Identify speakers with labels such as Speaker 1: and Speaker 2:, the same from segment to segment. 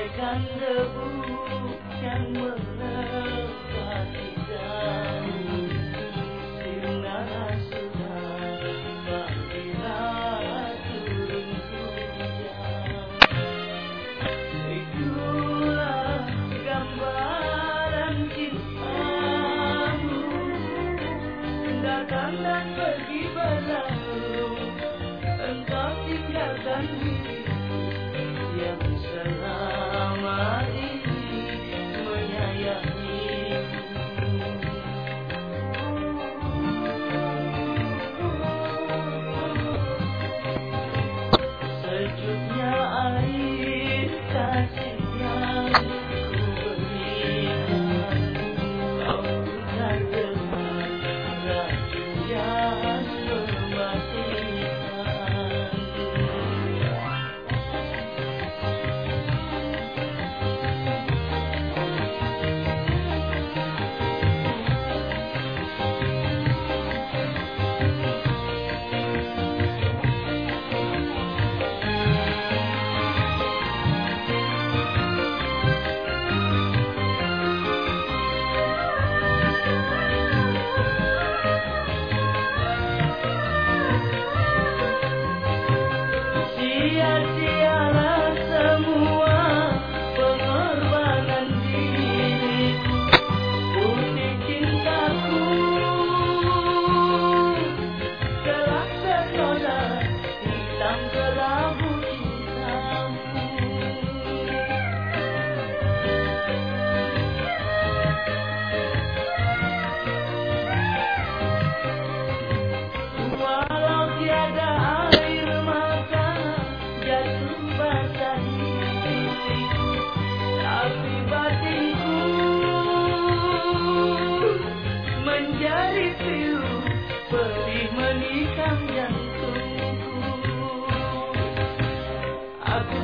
Speaker 1: bagaikan debu yang menepat kita sinar sudah bagilah turun hujan Itulah gambaran cintamu. Datang dan pergi berlalu. Engkau tinggalkan diriku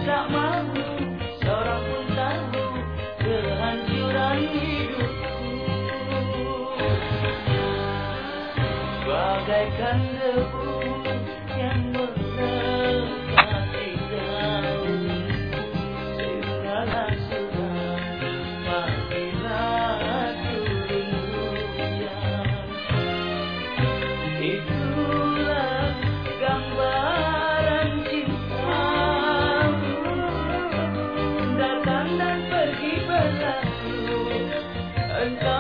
Speaker 1: tak mahu love you.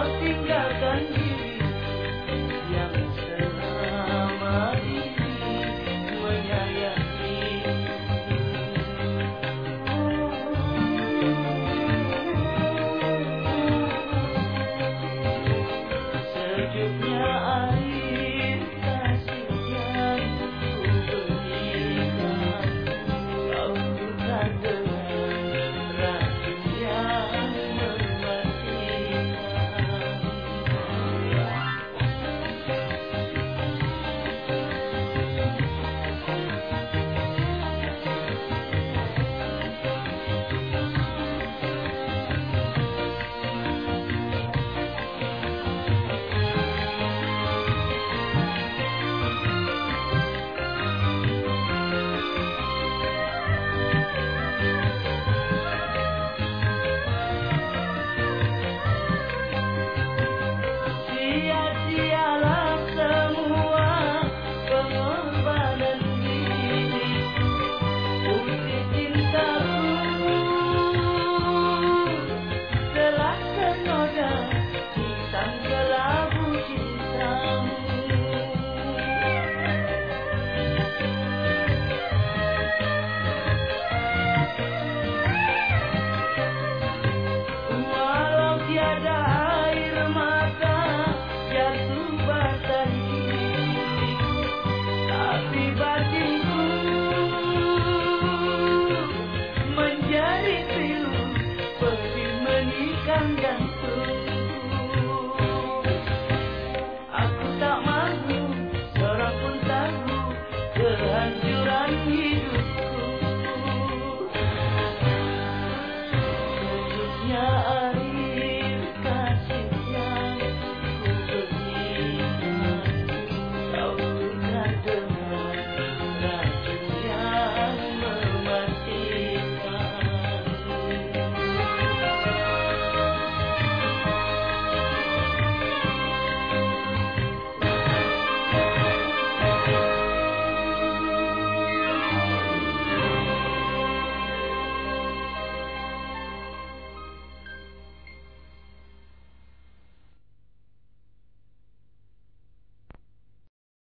Speaker 1: good.